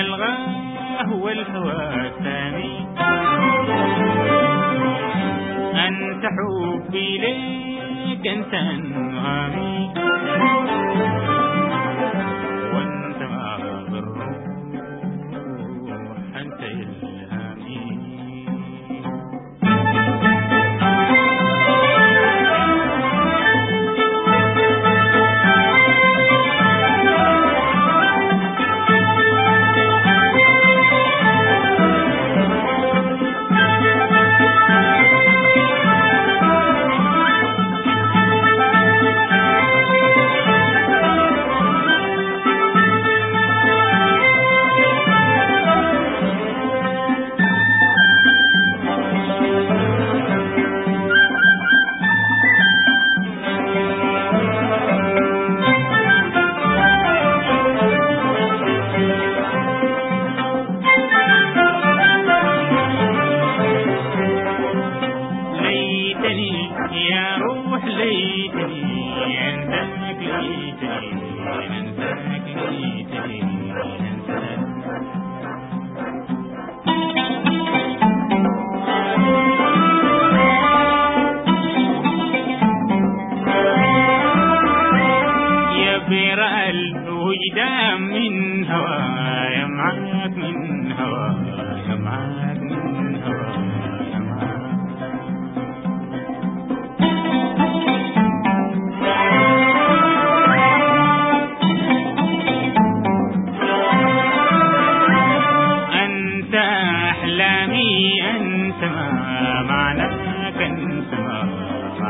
ألغاه والهوى الثاني أنت حبي ليك أنت أنغامي.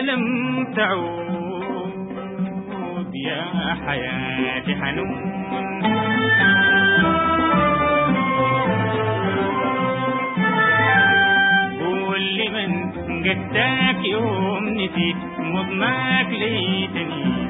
لم تعود يا حياتي حنون. قول لمن قداك يوم نسيت مضماك ليتني.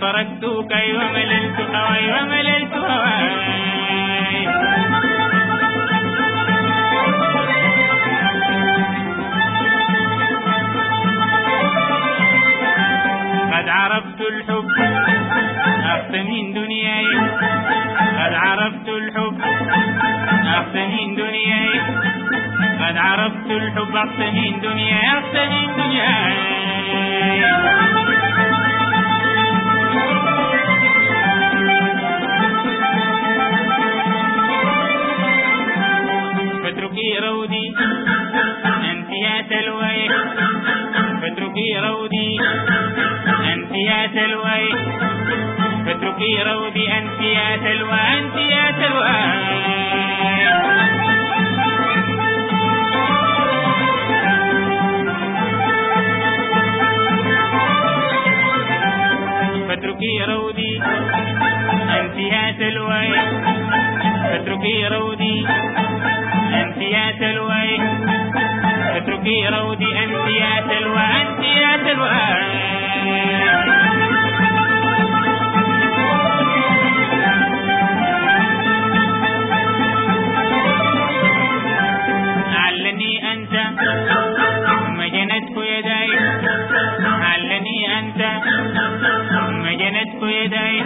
تركتك ومللت هواي ومللت هواي قد عرفت الحب أخذ من دنياي قد عرفت الحب أخذ من دنياي قد عرفت الحب أخذ من دنياي أخذ من دنياي فاتركي رودي أنت يا سلوى أنت يا سلوى. فاتركي رودي أنت يا سلوى. فاتركي رودي أنت يا سلوى. اتركي رودي أنت يا سلوى أنت يا سلوى. ثم جنتك يداي علني أنت ثم جنتك يداي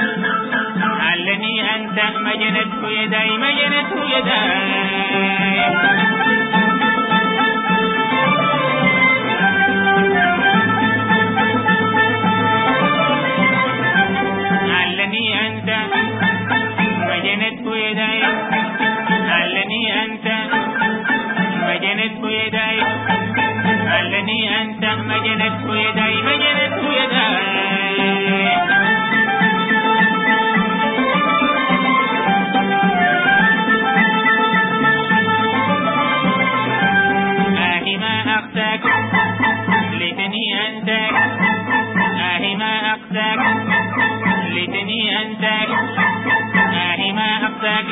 علني أنت ما جنتك يداي ما جنتك يداي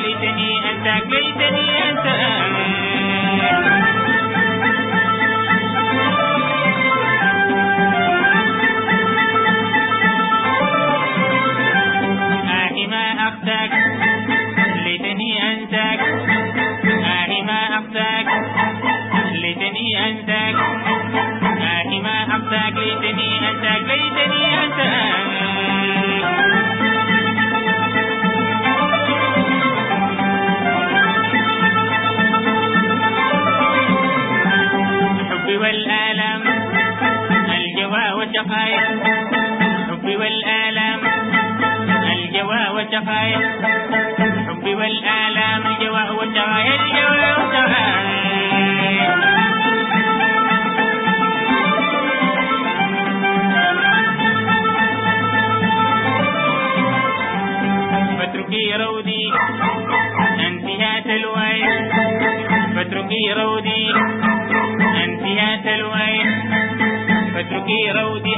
ليتني أنساك ليتني أنساك ليتني أنساك ليتني أنساك وشقايا حبي والآلام الجوى وشقايا حبي والآلام الجوى وشقايا الجوى وشقايا فاتركي رودي أنت يا سلوى فاتركي رودي أنت يا سلوى فاتركي رودي